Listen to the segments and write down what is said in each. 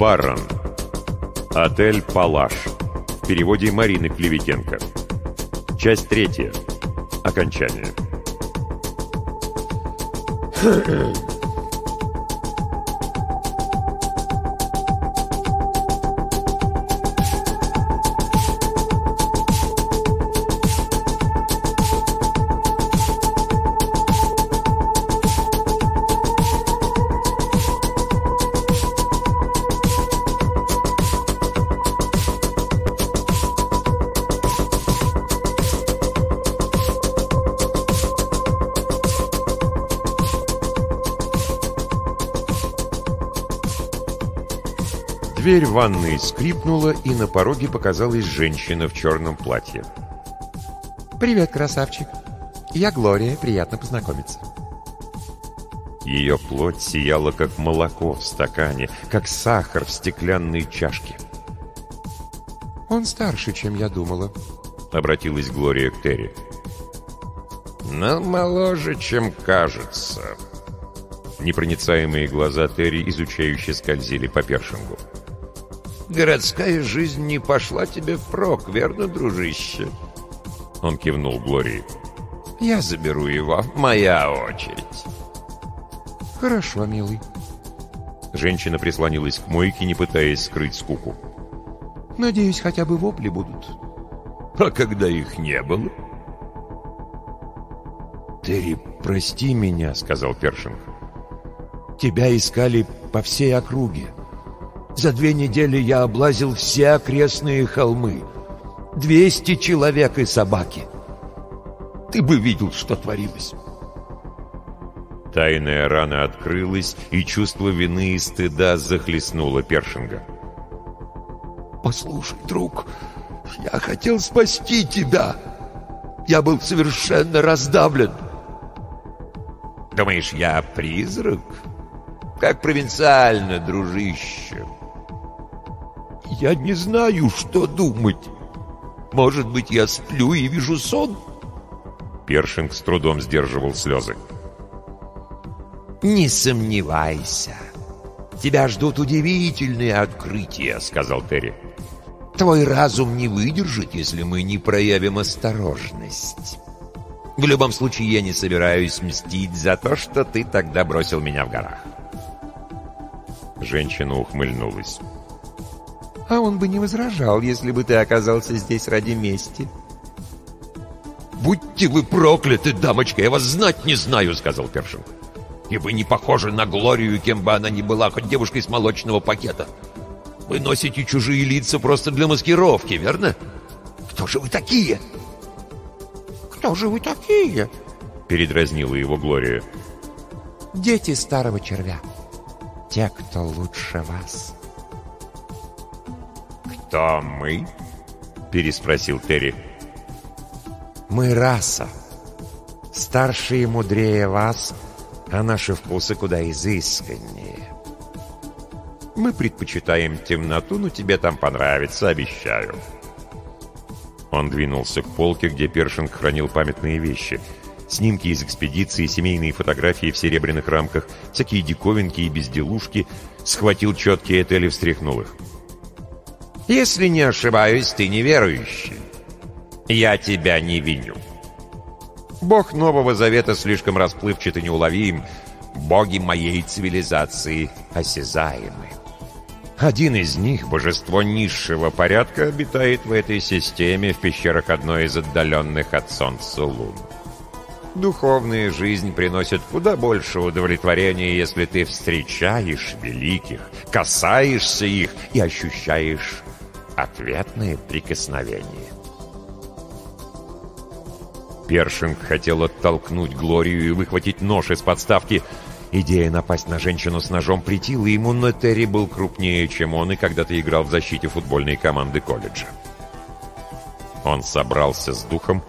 Лэрд Баррон. Отель «Палаш». В переводе Марины Клеветенко. Часть третья. Окончание. Дверь ванной скрипнула, и на пороге показалась женщина в черном платье. «Привет, красавчик. Я Глория, приятно познакомиться». Ее плоть сияла, как молоко в стакане, как сахар в стеклянной чашке. «Он старше, чем я думала», — обратилась Глория к Терри. «Но моложе, чем кажется». Непроницаемые глаза Терри изучающе скользили по першингу. Городская жизнь не пошла тебе впрок, верно, дружище?» Он кивнул Глории. «Я заберу его. Моя очередь». «Хорошо, милый». Женщина прислонилась к мойке, не пытаясь скрыть скуку. «Надеюсь, хотя бы вопли будут». «А когда их не было?» «Терри, прости меня», — сказал Першинг. «Тебя искали по всей округе. За две недели я облазил все окрестные холмы. Двести человек и собаки. Ты бы видел, что творилось. Тайная рана открылась, и чувство вины и стыда захлестнуло Першинга. «Послушай, друг, я хотел спасти тебя. Я был совершенно раздавлен». «Думаешь, я призрак? Как провинциально, дружище!» Я не знаю, что думать. Может быть, я сплю и вижу сон?» Першинг с трудом сдерживал слезы. «Не сомневайся. Тебя ждут удивительные открытия», — сказал Терри. «Твой разум не выдержит, если мы не проявим осторожность. В любом случае, я не собираюсь мстить за то, что ты тогда бросил меня в горах». Женщина ухмыльнулась. А он бы не возражал, если бы ты оказался здесь ради мести. «Будьте вы прокляты, дамочка, я вас знать не знаю», — сказал Першинг. «И вы не похожи на Глорию, кем бы она ни была, хоть девушкой с молочного пакета. Вы носите чужие лица просто для маскировки, верно? Кто же вы такие?» «Кто же вы такие?» — передразнила его Глория. «Дети старого червя. Те, кто лучше вас». «Кто мы?» — переспросил Терри. «Мы раса. Старше и мудрее вас, а наши вкусы куда изысканнее. Мы предпочитаем темноту, но тебе там понравится, обещаю». Он двинулся к полке, где Першинг хранил памятные вещи. Снимки из экспедиции, семейные фотографии в серебряных рамках, всякие диковинки и безделушки. Схватил четкие этели, встряхнул их. Если не ошибаюсь, ты неверующий. Я тебя не виню. Бог Нового Завета слишком расплывчат и неуловим. Боги моей цивилизации осязаемы. Один из них, божество низшего порядка, обитает в этой системе в пещерах одной из отдаленных от Солнца лун. Духовная жизнь приносит куда больше удовлетворения, если ты встречаешь великих, касаешься их и ощущаешь ответное прикосновение. Першинг хотел оттолкнуть Глорию и выхватить нож из подставки. Идея напасть на женщину с ножом притила ему, но Терри был крупнее, чем он, и когда-то играл в защите футбольной команды колледжа. Он собрался с духом.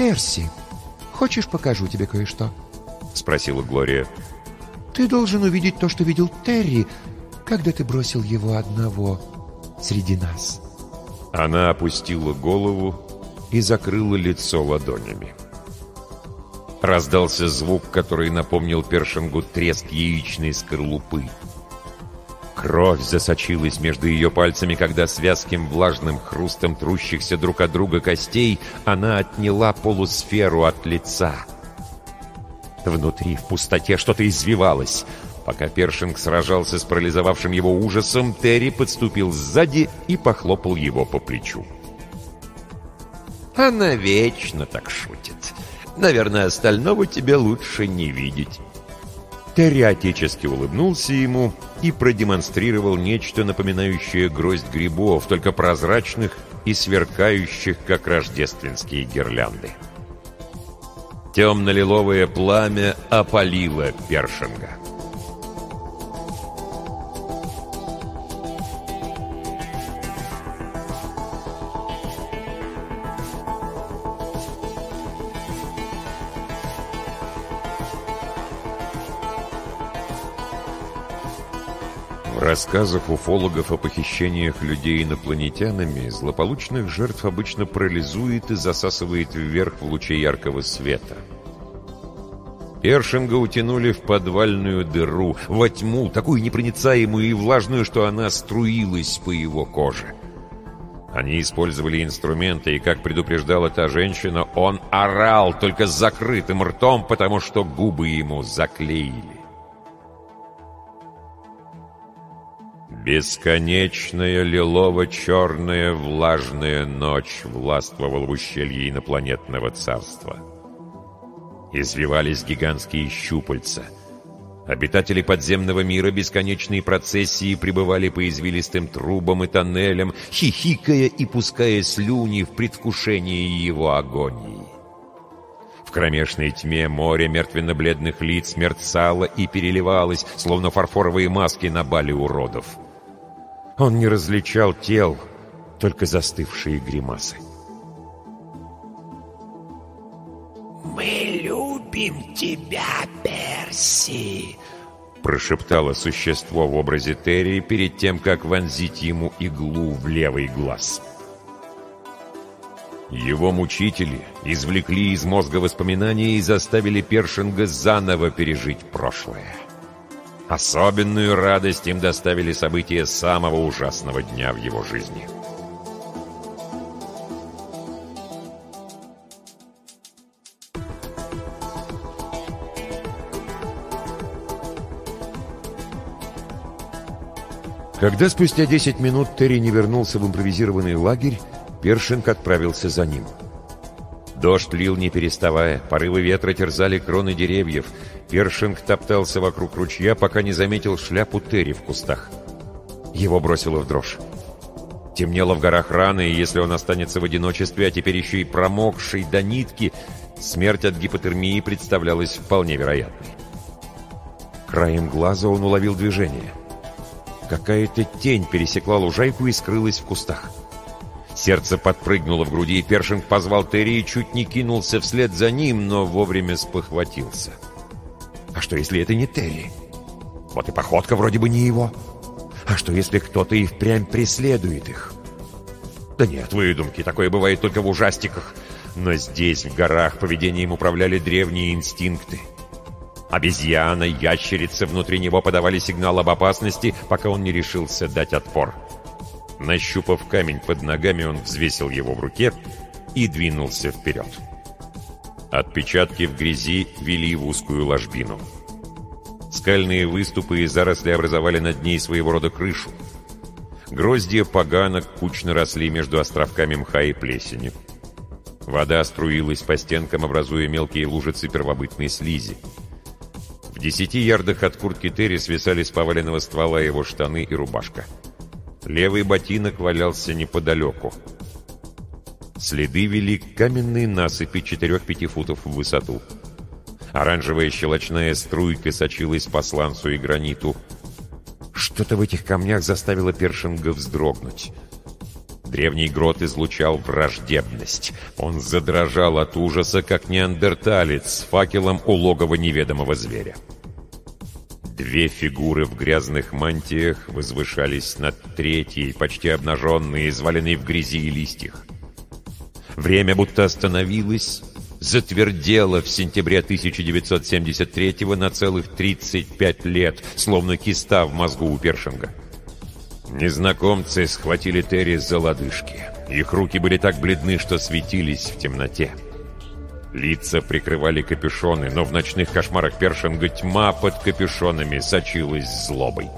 «Перси, хочешь покажу тебе кое-что?» — спросила Глория. «Ты должен увидеть то, что видел Терри, когда ты бросил его одного среди нас?» Она опустила голову и закрыла лицо ладонями. Раздался звук, который напомнил Першингу треск яичной скорлупы. Кровь засочилась между ее пальцами, когда с вязким влажным хрустом трущихся друг от друга костей она отняла полусферу от лица. Внутри, в пустоте, что-то извивалось. Пока Першинг сражался с парализовавшим его ужасом, Терри подступил сзади и похлопал его по плечу. «Она вечно так шутит. Наверное, остального тебе лучше не видеть». Терри отечески улыбнулся ему и продемонстрировал нечто напоминающее гроздь грибов, только прозрачных и сверкающих, как рождественские гирлянды. Темно-лиловое пламя опалило Першинга. Рассказах уфологов о похищениях людей инопланетянами злополучных жертв обычно парализует и засасывает вверх в луче яркого света. Першинга утянули в подвальную дыру, во тьму, такую непроницаемую и влажную, что она струилась по его коже. Они использовали инструменты, и, как предупреждала та женщина, он орал только закрытым ртом, потому что губы ему заклеили. Бесконечная лилово-черная влажная ночь властвовала в ущелье инопланетного царства. Извивались гигантские щупальца. Обитатели подземного мира бесконечной процессии пребывали по извилистым трубам и тоннелям, хихикая и пуская слюни в предвкушении его агонии. В кромешной тьме море мертвенно-бледных лиц мерцало и переливалось, словно фарфоровые маски на бале уродов. Он не различал тел, только застывшие гримасы. «Мы любим тебя, Перси!» Прошептало существо в образе Терри перед тем, как вонзить ему иглу в левый глаз. Его мучители извлекли из мозга воспоминания и заставили Першинга заново пережить прошлое. Особенную радость им доставили события самого ужасного дня в его жизни. Когда спустя 10 минут Терри не вернулся в импровизированный лагерь, Першинг отправился за ним. Дождь лил не переставая, порывы ветра терзали кроны деревьев. Першинг топтался вокруг ручья, пока не заметил шляпу Терри в кустах. Его бросило в дрожь. Темнело в горах рано, и если он останется в одиночестве, а теперь еще и промокший до нитки, смерть от гипотермии представлялась вполне вероятной. Краем глаза он уловил движение. Какая-то тень пересекла лужайку и скрылась в кустах. Сердце подпрыгнуло в груди, и Першинг позвал Терри и чуть не кинулся вслед за ним, но вовремя спохватился. А что, если это не Терри? Вот и походка вроде бы не его. А что, если кто-то и впрямь преследует их? Да нет, выдумки, такое бывает только в ужастиках. Но здесь, в горах, поведением управляли древние инстинкты. Обезьяна, ящерица внутри него подавали сигнал об опасности, пока он не решился дать отпор. Нащупав камень под ногами, он взвесил его в руке и двинулся вперед. Отпечатки в грязи вели в узкую ложбину. Скальные выступы и заросли образовали над ней своего рода крышу. Гроздья поганок кучно росли между островками мха и плесени. Вода струилась по стенкам, образуя мелкие лужицы первобытной слизи. В десяти ярдах от куртки Терри свисали с поваленного ствола его штаны и рубашка. Левый ботинок валялся неподалеку. Следы вели к каменной насыпи 4-5 футов в высоту. Оранжевая щелочная струйка сочилась по сланцу и граниту. Что-то в этих камнях заставило Першинга вздрогнуть. Древний грот излучал враждебность. Он задрожал от ужаса, как неандерталец с факелом у логова неведомого зверя. Две фигуры в грязных мантиях возвышались над третьей, почти обнаженной, изваленной в грязи и листьях. Время будто остановилось, затвердело в сентябре 1973 на целых 35 лет, словно киста в мозгу у Першинга. Незнакомцы схватили Терри за лодыжки. Их руки были так бледны, что светились в темноте. Лица прикрывали капюшоны, но в ночных кошмарах Першинга тьма под капюшонами сочилась злобой.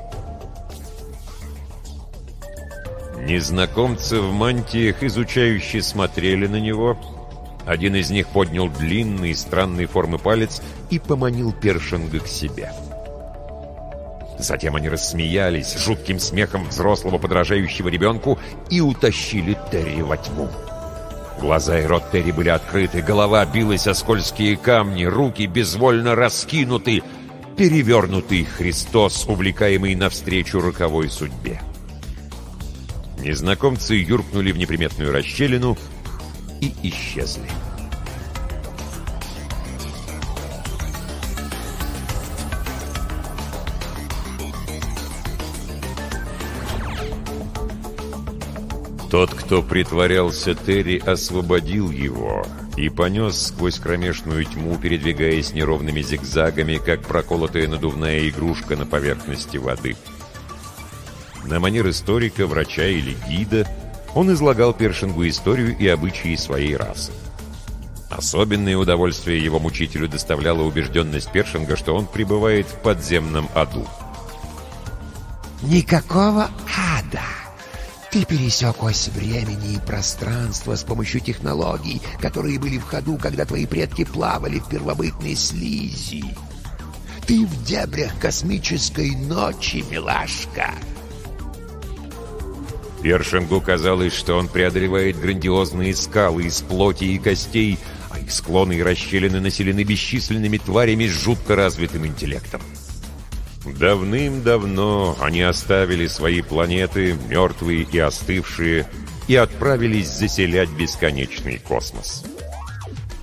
Незнакомцы в мантиях, изучающие, смотрели на него. Один из них поднял длинный, странной формы палец и поманил Першинга к себе. Затем они рассмеялись жутким смехом взрослого подражающего ребенку и утащили Терри во тьму. Глаза и рот Терри были открыты, голова билась о скользкие камни, руки безвольно раскинуты, перевернутый Христос, увлекаемый навстречу роковой судьбе. Незнакомцы юркнули в неприметную расщелину и исчезли. Тот, кто притворялся Терри, освободил его и понес сквозь кромешную тьму, передвигаясь неровными зигзагами, как проколотая надувная игрушка на поверхности воды. На манер историка, врача или гида он излагал Першингу историю и обычаи своей расы. Особенное удовольствие его мучителю доставляла убежденность Першинга, что он пребывает в подземном аду. «Никакого ада!» Ты пересек ось времени и пространства с помощью технологий, которые были в ходу, когда твои предки плавали в первобытной слизи. Ты в дебрях космической ночи, милашка. Першингу казалось, что он преодолевает грандиозные скалы из плоти и костей, а их склоны и расщелины населены бесчисленными тварями с жутко развитым интеллектом. Давным-давно они оставили свои планеты, мертвые и остывшие, и отправились заселять бесконечный космос.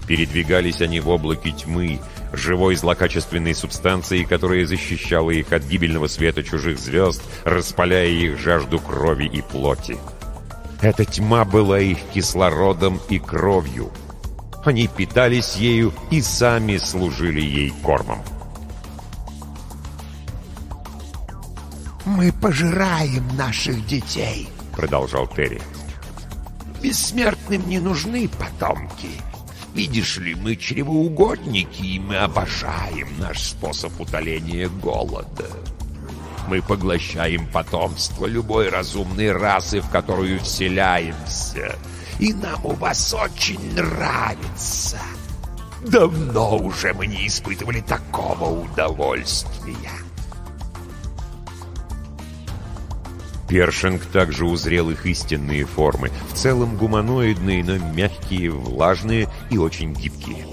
Передвигались они в облаке тьмы, живой злокачественной субстанции, которая защищала их от гибельного света чужих звезд, распаляя их жажду крови и плоти. Эта тьма была их кислородом и кровью. Они питались ею и сами служили ей кормом. «Мы пожираем наших детей», — продолжал Терри. «Бессмертным не нужны потомки. Видишь ли, мы чревоугодники, и мы обожаем наш способ утоления голода. Мы поглощаем потомство любой разумной расы, в которую вселяемся, и нам у вас очень нравится. Давно уже мы не испытывали такого удовольствия». Першинг также узрел их истинные формы, в целом гуманоидные, но мягкие, влажные и очень гибкие.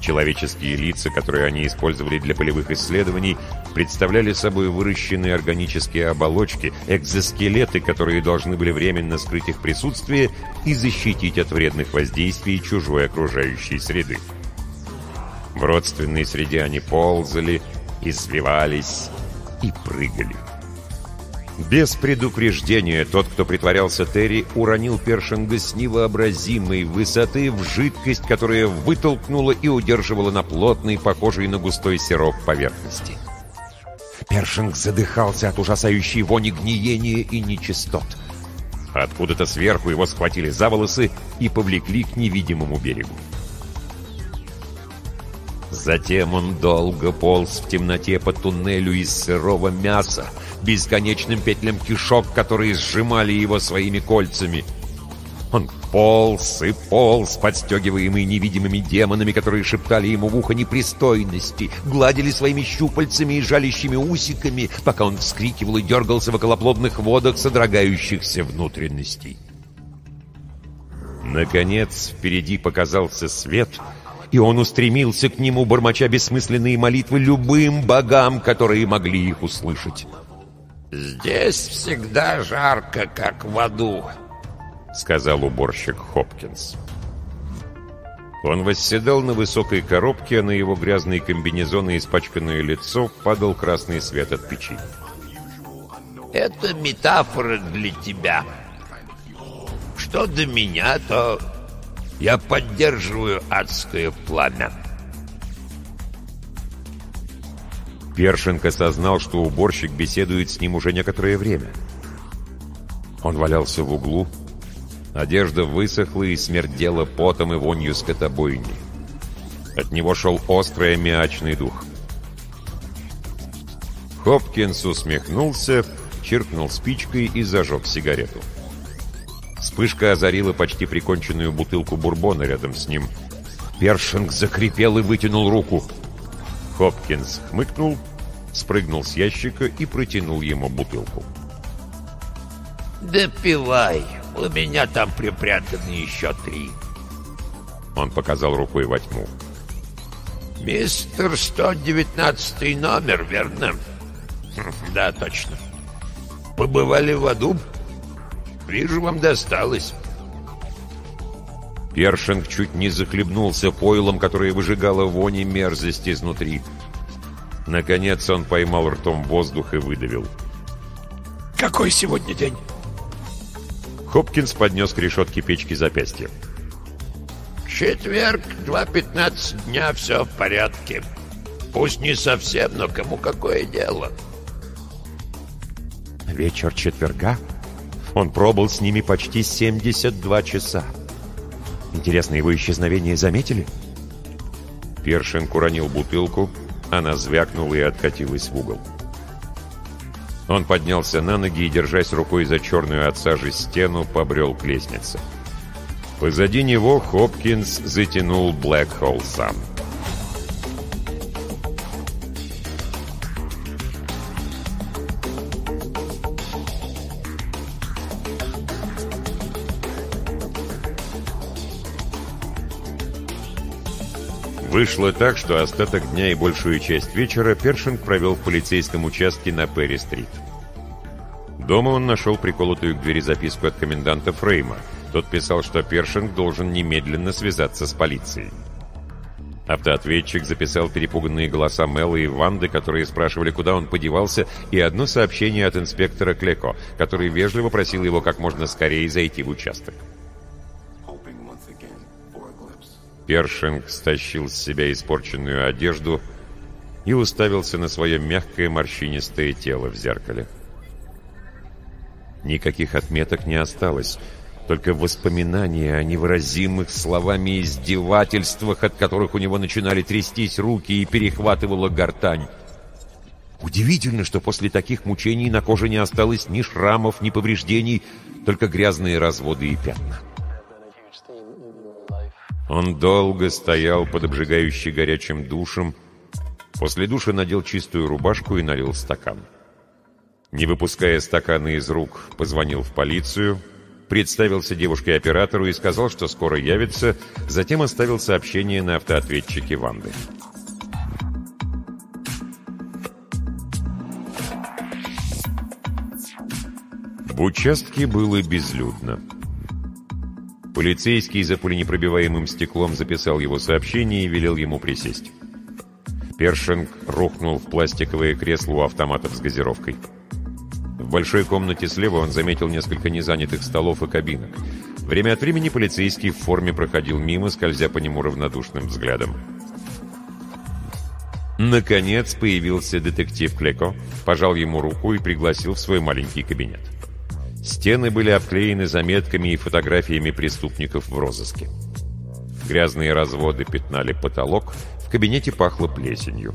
Человеческие лица, которые они использовали для полевых исследований, представляли собой выращенные органические оболочки, экзоскелеты, которые должны были временно скрыть их присутствие и защитить от вредных воздействий чужой окружающей среды. В родственной среде они ползали, извивались и прыгали. Без предупреждения тот, кто притворялся Терри, уронил Першинга с невообразимой высоты в жидкость, которая вытолкнула и удерживала на плотной, похожей на густой сироп поверхности. Першинг задыхался от ужасающей вони гниения и нечистот. Откуда-то сверху его схватили за волосы и повлекли к невидимому берегу. Затем он долго полз в темноте по туннелю из сырого мяса, бесконечным петлям кишок, которые сжимали его своими кольцами. Он полз и полз, подстегиваемый невидимыми демонами, которые шептали ему в ухо непристойности, гладили своими щупальцами и жалящими усиками, пока он вскрикивал и дергался в околоплодных водах содрогающихся внутренностей. Наконец, впереди показался свет — и он устремился к нему, бормоча бессмысленные молитвы любым богам, которые могли их услышать. «Здесь всегда жарко, как в аду», — сказал уборщик Хопкинс. Он восседал на высокой коробке, а на его грязные комбинезоны и испачканное лицо падал красный свет от печи. «Это метафора для тебя. Что до меня, то я поддерживаю адское пламя». Першинг осознал, что уборщик беседует с ним уже некоторое время. Он валялся в углу. Одежда высохла и смердела потом и вонью скотобойни. От него шел острый аммиачный дух. Хопкинс усмехнулся, чиркнул спичкой и зажег сигарету. Вспышка озарила почти приконченную бутылку бурбона рядом с ним. Першинг закрепел и вытянул руку. Хопкинс хмыкнул, спрыгнул с ящика и протянул ему бутылку. «Допивай, у меня там припрятаны еще три». Он показал рукой во тьму. «Мистер 119 номер, верно?» «Да, точно. Побывали в аду? Вижу, вам досталось». Першинг чуть не захлебнулся пойлом, которое выжигало вони мерзости изнутри. Наконец он поймал ртом воздух и выдавил. «Какой сегодня день?» Хопкинс поднес к решетке печки запястье. «Четверг, 2.15 дня, все в порядке. Пусть не совсем, но кому какое дело?» Вечер четверга? Он пробыл с ними почти 72 часа. Интересно, его исчезновение заметили? Першинг уронил бутылку, она звякнула и откатилась в угол. Он поднялся на ноги и, держась рукой за черную от сажи стену, побрел к лестнице. Позади него Хопкинс затянул Блэк Холл сам. Вышло так, что остаток дня и большую часть вечера Першинг провел в полицейском участке на Перри-стрит. Дома он нашел приколотую к двери записку от коменданта Фрейма. Тот писал, что Першинг должен немедленно связаться с полицией. Автоответчик записал перепуганные голоса Мэла и Ванды, которые спрашивали, куда он подевался, и одно сообщение от инспектора Клеко, который вежливо просил его как можно скорее зайти в участок. Першинг стащил с себя испорченную одежду и уставился на свое мягкое морщинистое тело в зеркале. Никаких отметок не осталось, только воспоминания о невыразимых словами издевательствах, от которых у него начинали трястись руки и перехватывала гортань. Удивительно, что после таких мучений на коже не осталось ни шрамов, ни повреждений, только грязные разводы и пятна. Он долго стоял под обжигающей горячим душем, после душа надел чистую рубашку и налил стакан. Не выпуская стакана из рук, позвонил в полицию, представился девушке-оператору и сказал, что скоро явится, затем оставил сообщение на автоответчике Ванды. В участке было безлюдно. Полицейский за пуленепробиваемым стеклом записал его сообщение и велел ему присесть. Першинг рухнул в пластиковое кресло у автоматов с газировкой. В большой комнате слева он заметил несколько незанятых столов и кабинок. Время от времени полицейский в форме проходил мимо, скользя по нему равнодушным взглядом. Наконец появился детектив Клеко, пожал ему руку и пригласил в свой маленький кабинет. Стены были обклеены заметками и фотографиями преступников в розыске. Грязные разводы пятнали потолок, в кабинете пахло плесенью.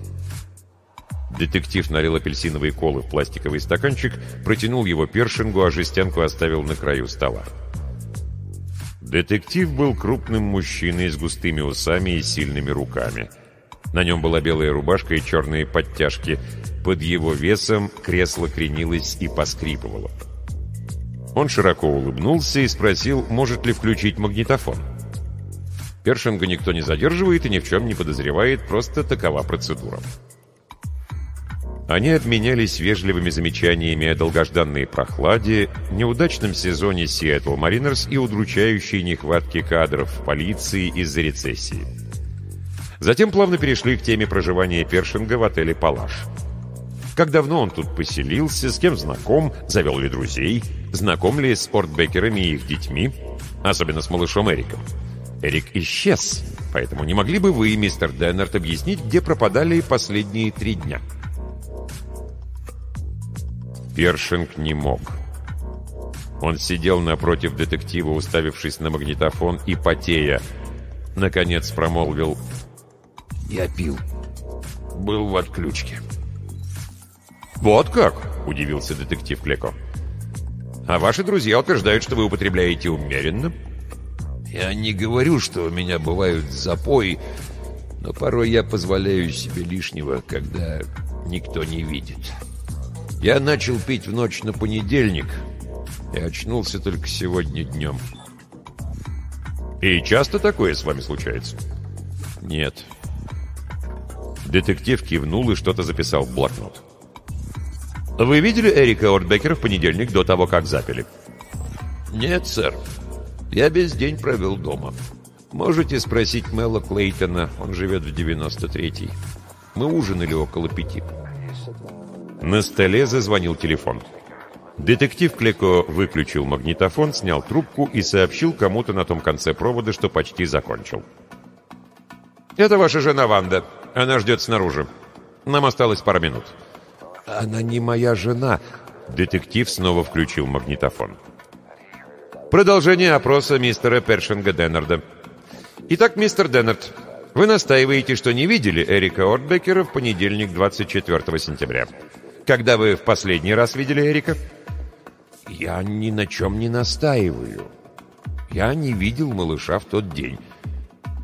Детектив налил апельсиновые колы в пластиковый стаканчик, протянул его першингу, а жестянку оставил на краю стола. Детектив был крупным мужчиной с густыми усами и сильными руками. На нем была белая рубашка и черные подтяжки. Под его весом кресло кренилось и поскрипывало. Он широко улыбнулся и спросил, может ли включить магнитофон. Першинга никто не задерживает и ни в чем не подозревает, просто такова процедура. Они обменялись вежливыми замечаниями о долгожданной прохладе, неудачном сезоне Seattle Mariners и удручающей нехватке кадров в полиции из-за рецессии. Затем плавно перешли к теме проживания Першинга в отеле «Палаш». Как давно он тут поселился, с кем знаком, завел ли друзей, знаком ли с Портбекерами и их детьми, особенно с малышом Эриком. Эрик исчез, поэтому не могли бы вы, мистер Деннерт, объяснить, где пропадали последние три дня? Першинг не мог. Он сидел напротив детектива, уставившись на магнитофон и потея. Наконец промолвил «Я пил. Был в отключке». «Вот как?» — удивился детектив Клеко. «А ваши друзья утверждают, что вы употребляете умеренно?» «Я не говорю, что у меня бывают запои, но порой я позволяю себе лишнего, когда никто не видит. Я начал пить в ночь на понедельник и очнулся только сегодня днем». «И часто такое с вами случается?» «Нет». Детектив кивнул и что-то записал в блокнот. Вы видели Эрика Ортбекера в понедельник до того, как запили? Нет, сэр. Я весь день провел дома. Можете спросить Мэла Клейтона, он живет в 93-й. Мы ужинали около пяти. На столе зазвонил телефон. Детектив Клеко выключил магнитофон, снял трубку и сообщил кому-то на том конце провода, что почти закончил. «Это ваша жена Ванда. Она ждет снаружи. Нам осталось пара минут». «Она не моя жена». Детектив снова включил магнитофон. Продолжение опроса мистера Першинга Деннарда. Итак, мистер Деннард, вы настаиваете, что не видели Эрика Ортбекера в понедельник, 24 сентября. Когда вы в последний раз видели Эрика? Я ни на чем не настаиваю. Я не видел малыша в тот день.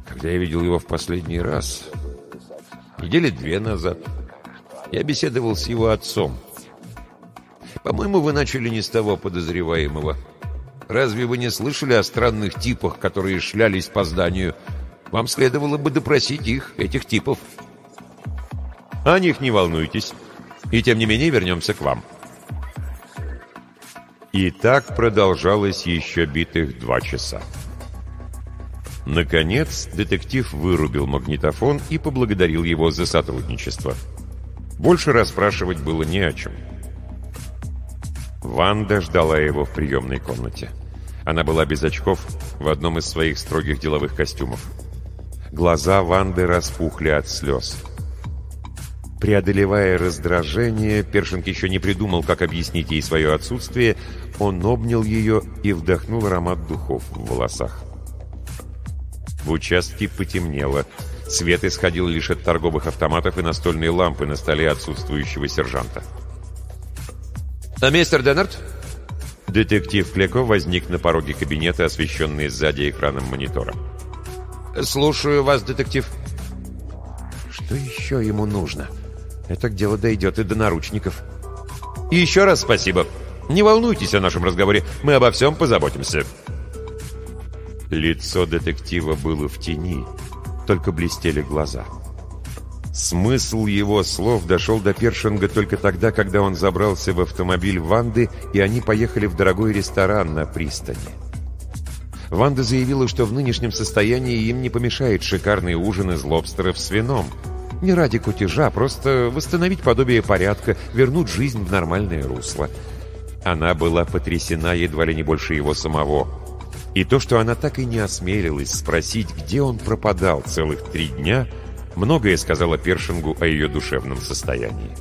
Когда я видел его в последний раз? Недели две назад. Я беседовал с его отцом. По-моему, вы начали не с того подозреваемого. Разве вы не слышали о странных типах, которые шлялись по зданию? Вам следовало бы допросить их, этих типов. О них не волнуйтесь. И тем не менее вернемся к вам. И так продолжалось еще битых два часа. Наконец, детектив вырубил магнитофон и поблагодарил его за сотрудничество. Больше расспрашивать было не о чем. Ванда ждала его в приемной комнате. Она была без очков в одном из своих строгих деловых костюмов. Глаза Ванды распухли от слез. Преодолевая раздражение, Першинг еще не придумал, как объяснить ей свое отсутствие, он обнял ее и вдохнул аромат духов в волосах. В участке потемнело. Свет исходил лишь от торговых автоматов и настольной лампы на столе отсутствующего сержанта. «А мистер Деннард?» Детектив Клеко возник на пороге кабинета, освещенный сзади экраном монитора. «Слушаю вас, детектив». «Что еще ему нужно? Это к делу дойдет и до наручников». «И еще раз спасибо. Не волнуйтесь о нашем разговоре, мы обо всем позаботимся». Лицо детектива было в тени только блестели глаза. Смысл его слов дошел до Першинга только тогда, когда он забрался в автомобиль Ванды, и они поехали в дорогой ресторан на пристани. Ванда заявила, что в нынешнем состоянии им не помешает шикарный ужин из лобстеров с вином. Не ради кутежа, просто восстановить подобие порядка, вернуть жизнь в нормальное русло. Она была потрясена едва ли не больше его самого. И то, что она так и не осмелилась спросить, где он пропадал целых три дня, многое сказала Першингу о ее душевном состоянии.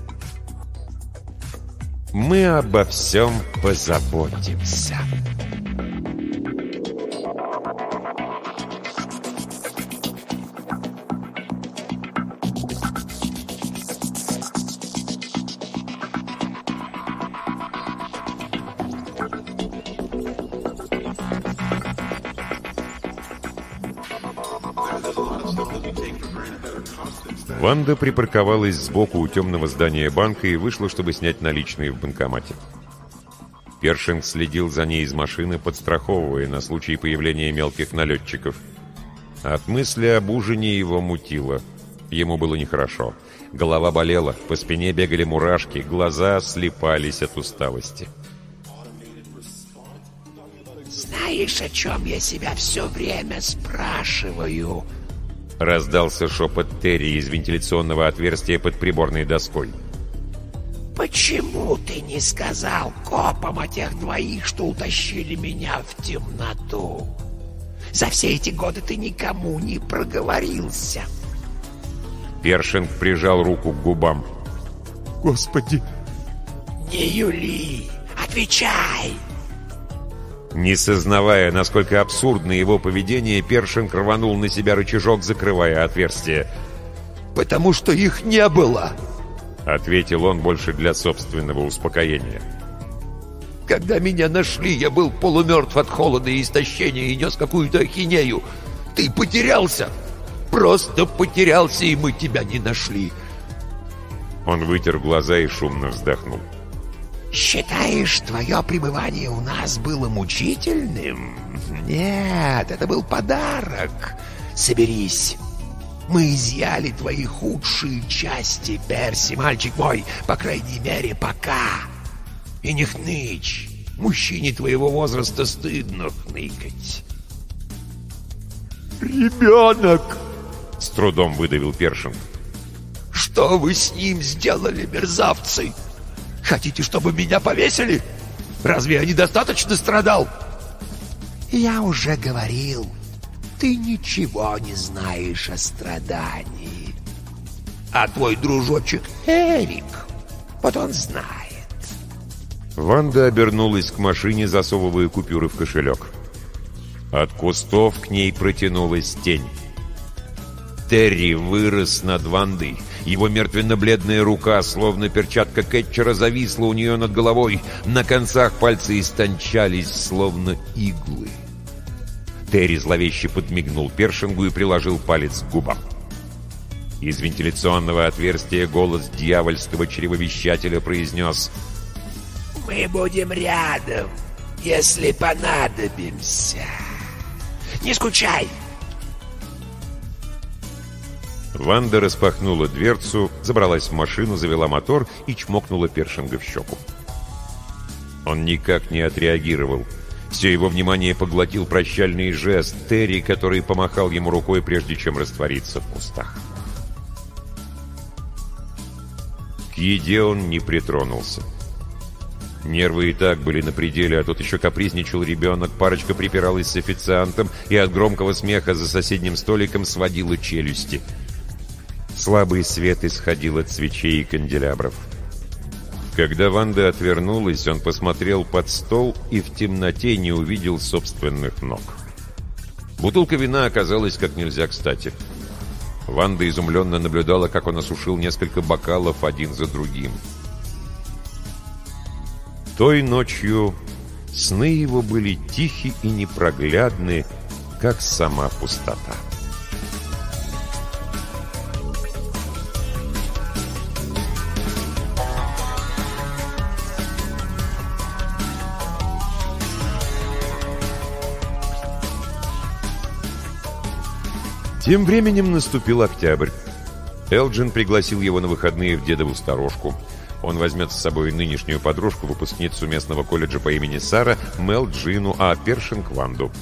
«Мы обо всем позаботимся». Ванда припарковалась сбоку у темного здания банка и вышла, чтобы снять наличные в банкомате. Першинг следил за ней из машины, подстраховывая на случай появления мелких налетчиков. От мысли об ужине его мутило. Ему было нехорошо. Голова болела, по спине бегали мурашки, глаза слепались от усталости. «Знаешь, о чем я себя все время спрашиваю?» Раздался шепот Терри из вентиляционного отверстия под приборной доской. «Почему ты не сказал копам о тех двоих, что утащили меня в темноту? За все эти годы ты никому не проговорился». Першинг прижал руку к губам. «Господи!» «Не юли! Отвечай!» Не сознавая, насколько абсурдно его поведение, Першинг рванул на себя рычажок, закрывая отверстие. «Потому что их не было!» — ответил он больше для собственного успокоения. «Когда меня нашли, я был полумертв от холода и истощения и нес какую-то ахинею. Ты потерялся! Просто потерялся, и мы тебя не нашли!» Он вытер глаза и шумно вздохнул. «Считаешь, твое пребывание у нас было мучительным? Нет, это был подарок. Соберись. Мы изъяли твои худшие части, Перси, мальчик мой, по крайней мере, пока. И не хнычь. Мужчине твоего возраста стыдно хныкать». «Ребенок!» — с трудом выдавил Першин. «Что вы с ним сделали, мерзавцы?» Хотите, чтобы меня повесили? Разве я недостаточно страдал? Я уже говорил, ты ничего не знаешь о страдании. А твой дружочек Эрик, вот он знает. Ванда обернулась к машине, засовывая купюры в кошелек. От кустов к ней протянулась тень. Терри вырос над Вандой. Его мертвенно-бледная рука, словно перчатка кетчера, зависла у нее над головой. На концах пальцы истончались, словно иглы. Терри зловеще подмигнул Першингу и приложил палец к губам. Из вентиляционного отверстия голос дьявольского чревовещателя произнес «Мы будем рядом, если понадобимся. Не скучай!» Ванда распахнула дверцу, забралась в машину, завела мотор и чмокнула Першинга в щеку. Он никак не отреагировал. Все его внимание поглотил прощальный жест Терри, который помахал ему рукой, прежде чем раствориться в кустах. К еде он не притронулся. Нервы и так были на пределе, а тут еще капризничал ребенок, парочка припиралась с официантом и от громкого смеха за соседним столиком сводила челюсти – Слабый свет исходил от свечей и канделябров. Когда Ванда отвернулась, он посмотрел под стол и в темноте не увидел собственных ног. Бутылка вина оказалась как нельзя кстати. Ванда изумленно наблюдала, как он осушил несколько бокалов один за другим. Той ночью сны его были тихи и непроглядны, как сама пустота. Тем временем наступил октябрь. Элджин пригласил его на выходные в дедову сторожку. Он возьмет с собой нынешнюю подружку, выпускницу местного колледжа по имени Сара, Мел Джину, а Першин Кванду.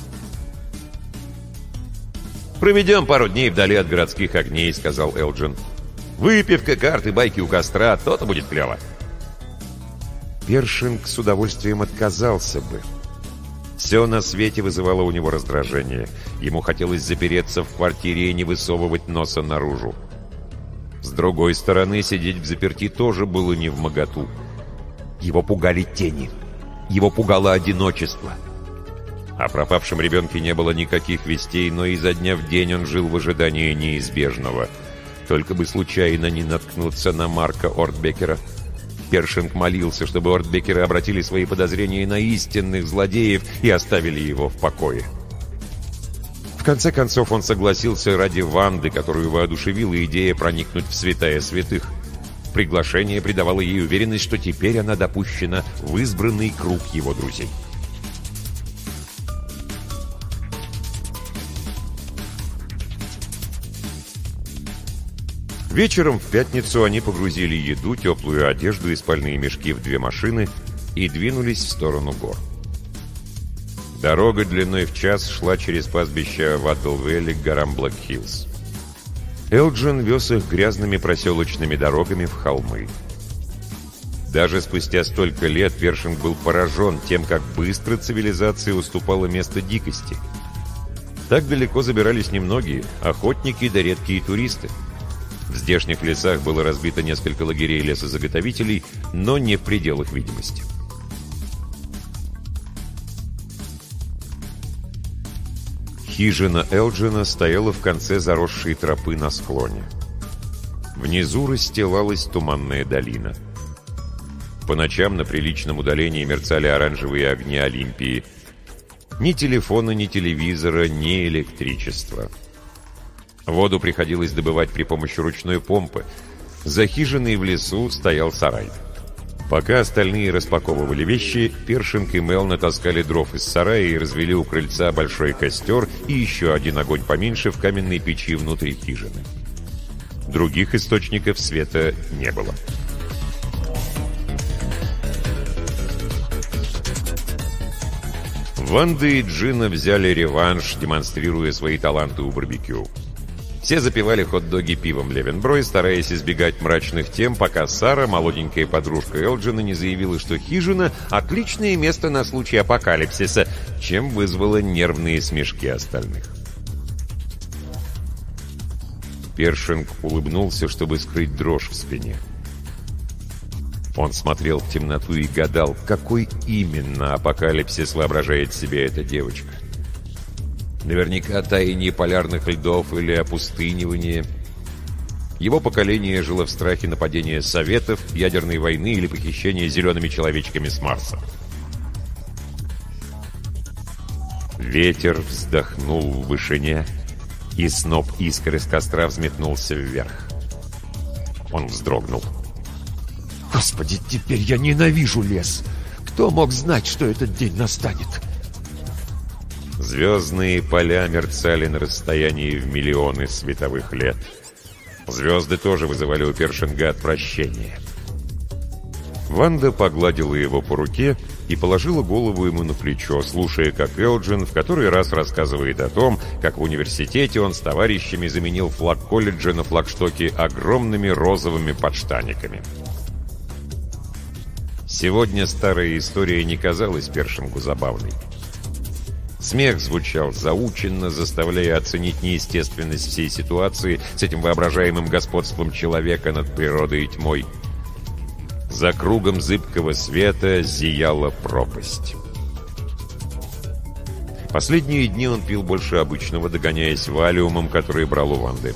«Проведем пару дней вдали от городских огней», — сказал Элджин. «Выпивка, карты, байки у костра, то-то будет клево». Першинг с удовольствием отказался бы. Все на свете вызывало у него раздражение. Ему хотелось запереться в квартире и не высовывать носа наружу. С другой стороны, сидеть в заперти тоже было не в моготу. Его пугали тени. Его пугало одиночество. О пропавшем ребенке не было никаких вестей, но изо дня в день он жил в ожидании неизбежного. Только бы случайно не наткнуться на Марка Ортбекера. Першинг молился, чтобы Ортбекеры обратили свои подозрения на истинных злодеев и оставили его в покое. В конце концов он согласился ради Ванды, которую воодушевила идея проникнуть в святая святых. Приглашение придавало ей уверенность, что теперь она допущена в избранный круг его друзей. Вечером в пятницу они погрузили еду, теплую одежду и спальные мешки в две машины и двинулись в сторону гор. Дорога длиной в час шла через пастбище Ваддлвелли к горам Блэк-Хиллз. Элджин вез их грязными проселочными дорогами в холмы. Даже спустя столько лет Першинг был поражен тем, как быстро цивилизация уступала место дикости. Так далеко забирались немногие, охотники да редкие туристы. В здешних лесах было разбито несколько лагерей лесозаготовителей, но не в пределах видимости. Хижина Элджина стояла в конце заросшей тропы на склоне. Внизу расстилалась туманная долина. По ночам на приличном удалении мерцали оранжевые огни Олимпии. Ни телефона, ни телевизора, ни электричества. Воду приходилось добывать при помощи ручной помпы. За хижиной в лесу стоял сарай. Пока остальные распаковывали вещи, Першинг и Мел натаскали дров из сарая и развели у крыльца большой костер и еще один огонь поменьше в каменной печи внутри хижины. Других источников света не было. Ванда и Джина взяли реванш, демонстрируя свои таланты у барбекю. Все запивали хот-доги пивом Левенброй, стараясь избегать мрачных тем, пока Сара, молоденькая подружка Элджина, не заявила, что хижина — отличное место на случай апокалипсиса, чем вызвало нервные смешки остальных. Першинг улыбнулся, чтобы скрыть дрожь в спине. Он смотрел в темноту и гадал, какой именно апокалипсис воображает себе эта девочка. Наверняка таяние полярных льдов или опустынивание. Его поколение жило в страхе нападения Советов, ядерной войны или похищения зелеными человечками с Марса. Ветер вздохнул в вышине, и сноп искр из костра взметнулся вверх. Он вздрогнул. «Господи, теперь я ненавижу лес! Кто мог знать, что этот день настанет?» Звездные поля мерцали на расстоянии в миллионы световых лет. Звезды тоже вызывали у Першинга отвращение. Ванда погладила его по руке и положила голову ему на плечо, слушая, как Элджин в который раз рассказывает о том, как в университете он с товарищами заменил флаг колледжа на флагштоке огромными розовыми подштаниками. Сегодня старая история не казалась Першингу забавной. Смех звучал заученно, заставляя оценить неестественность всей ситуации с этим воображаемым господством человека над природой и тьмой. За кругом зыбкого света зияла пропасть. Последние дни он пил больше обычного, догоняясь валиумом, который брал у Ванды.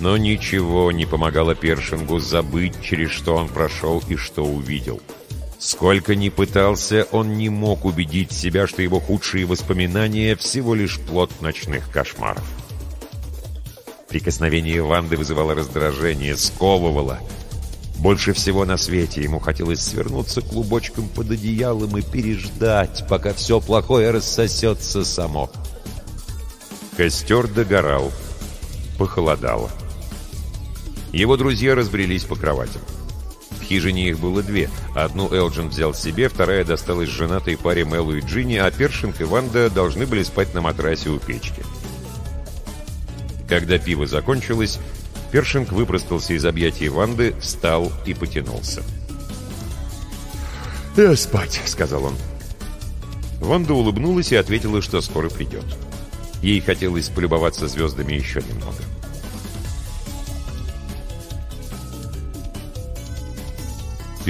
Но ничего не помогало Першингу забыть, через что он прошел и что увидел. — Сколько ни пытался, он не мог убедить себя, что его худшие воспоминания всего лишь плод ночных кошмаров. Прикосновение Ванды вызывало раздражение, сковывало. Больше всего на свете ему хотелось свернуться клубочком под одеялом и переждать, пока все плохое рассосется само. Костер догорал. Похолодало. Его друзья разбрелись по кроватям хижине их было две. Одну Элджин взял себе, вторая досталась женатой паре Мелу и Джинни, а Першинг и Ванда должны были спать на матрасе у печки. Когда пиво закончилось, Першинг выпростался из объятий Ванды, встал и потянулся. «Я спать», — сказал он. Ванда улыбнулась и ответила, что скоро придет. Ей хотелось полюбоваться звездами еще немного.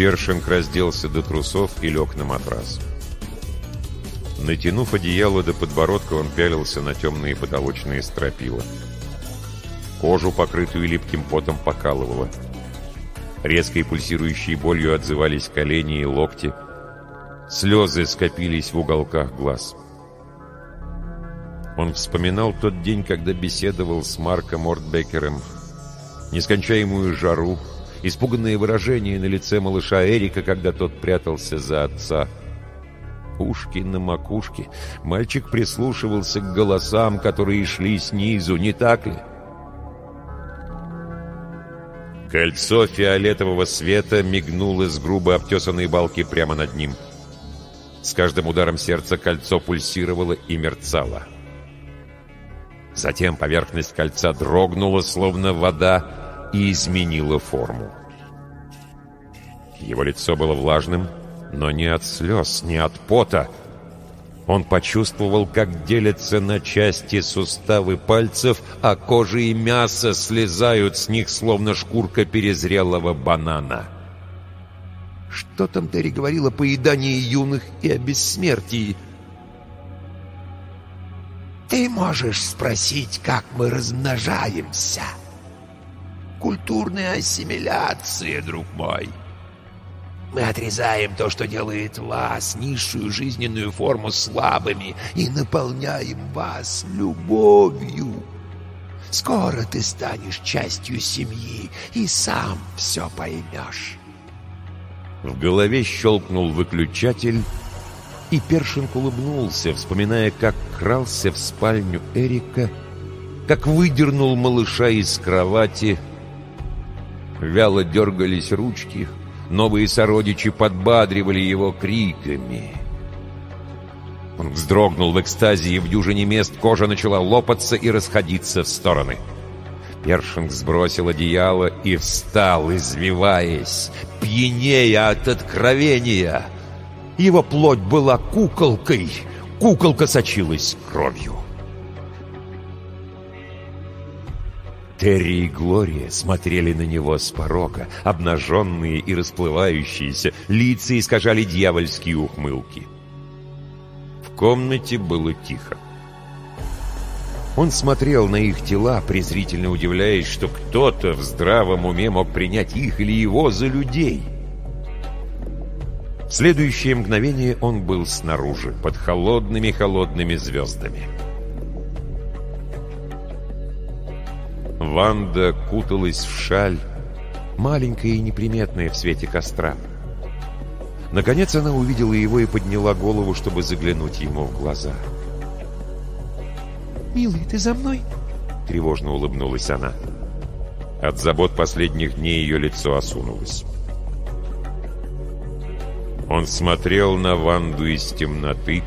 Першинг разделся до трусов и лег на матрас. Натянув одеяло до подбородка, он пялился на темные потолочные стропила. Кожу, покрытую липким потом, покалывало. Резкой пульсирующей болью отзывались колени и локти. Слезы скопились в уголках глаз. Он вспоминал тот день, когда беседовал с Марком Ортбекером. Нескончаемую жару, испуганное выражение на лице малыша Эрика, когда тот прятался за отца. Ушки на макушке. Мальчик прислушивался к голосам, которые шли снизу, не так ли? Кольцо фиолетового света мигнуло с грубо обтесанной балки прямо над ним. С каждым ударом сердца кольцо пульсировало и мерцало. Затем поверхность кольца дрогнула, словно вода, и изменила форму. Его лицо было влажным, но не от слез, не от пота. Он почувствовал, как делятся на части суставы пальцев, а кожа и мясо слезают с них, словно шкурка перезрелого банана. Что там Терри говорила о поедании юных и о бессмертии? Ты можешь спросить, как мы размножаемся. Культурная ассимиляция, друг мой. Мы отрезаем то, что делает вас, низшую жизненную форму, слабыми, и наполняем вас любовью. Скоро ты станешь частью семьи и сам все поймешь. В голове щелкнул выключатель, и Першинг улыбнулся, вспоминая, как крался в спальню Эрика, как выдернул малыша из кровати. Вяло дергались ручки, новые сородичи подбадривали его криками. Он вздрогнул в экстазе, и в дюжине мест кожа начала лопаться и расходиться в стороны. Першинг сбросил одеяло и встал, извиваясь, пьянея от откровения — его плоть была куколкой. Куколка сочилась кровью. Терри и Глория смотрели на него с порога, обнаженные и расплывающиеся, лица искажали дьявольские ухмылки. В комнате было тихо. Он смотрел на их тела, презрительно удивляясь, что кто-то в здравом уме мог принять их или его за людей — в следующее мгновение он был снаружи, под холодными-холодными звездами. Ванда куталась в шаль, маленькая и неприметная в свете костра. Наконец она увидела его и подняла голову, чтобы заглянуть ему в глаза. «Милый, ты за мной?» Тревожно улыбнулась она. От забот последних дней ее лицо осунулось. Он смотрел на Ванду из темноты,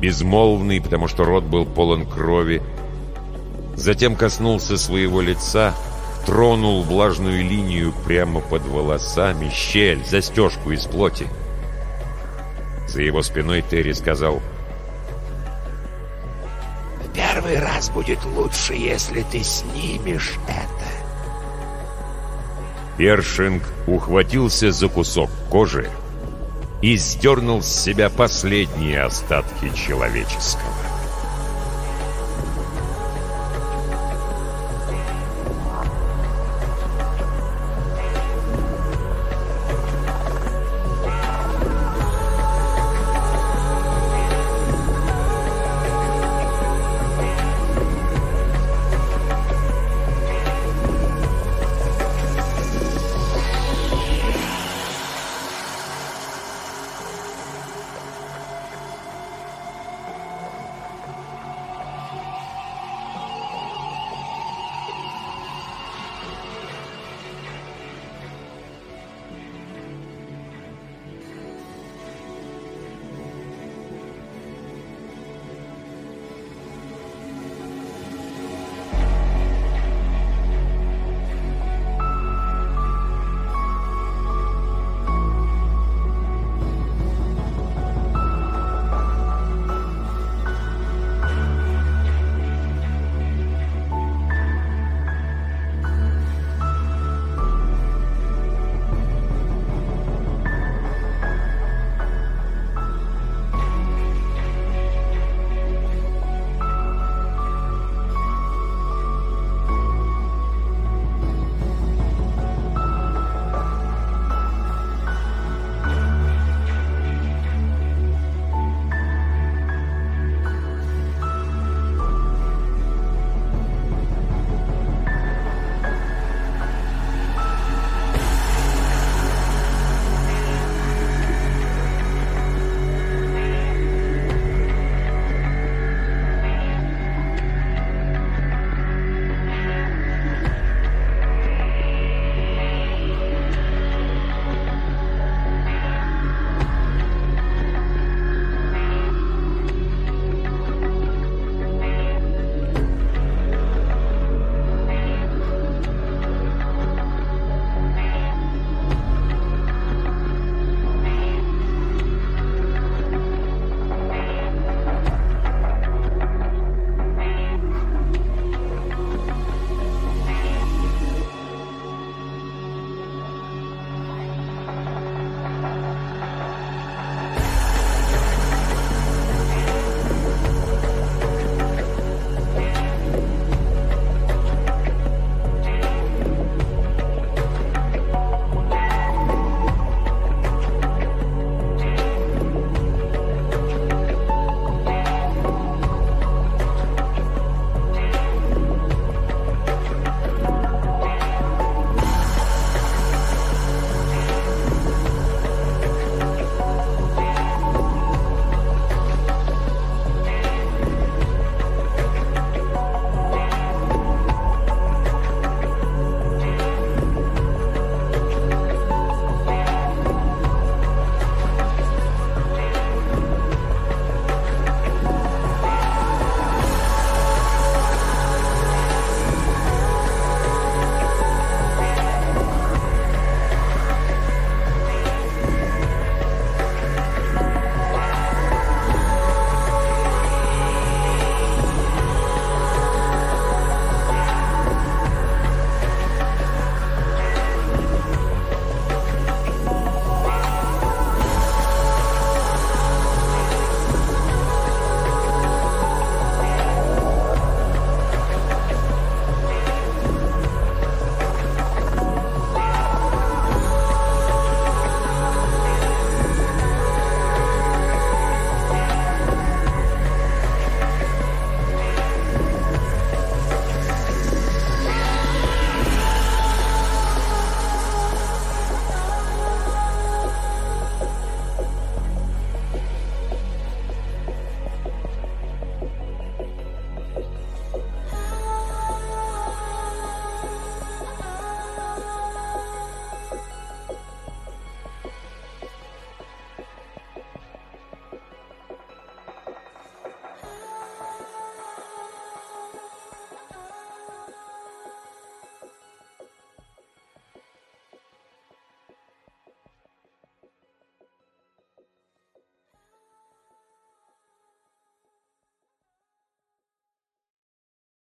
безмолвный, потому что рот был полон крови. Затем коснулся своего лица, тронул влажную линию прямо под волосами, щель, застежку из плоти. За его спиной Терри сказал «Первый раз будет лучше, если ты снимешь это». Першинг ухватился за кусок кожи и сдернул с себя последние остатки человеческого.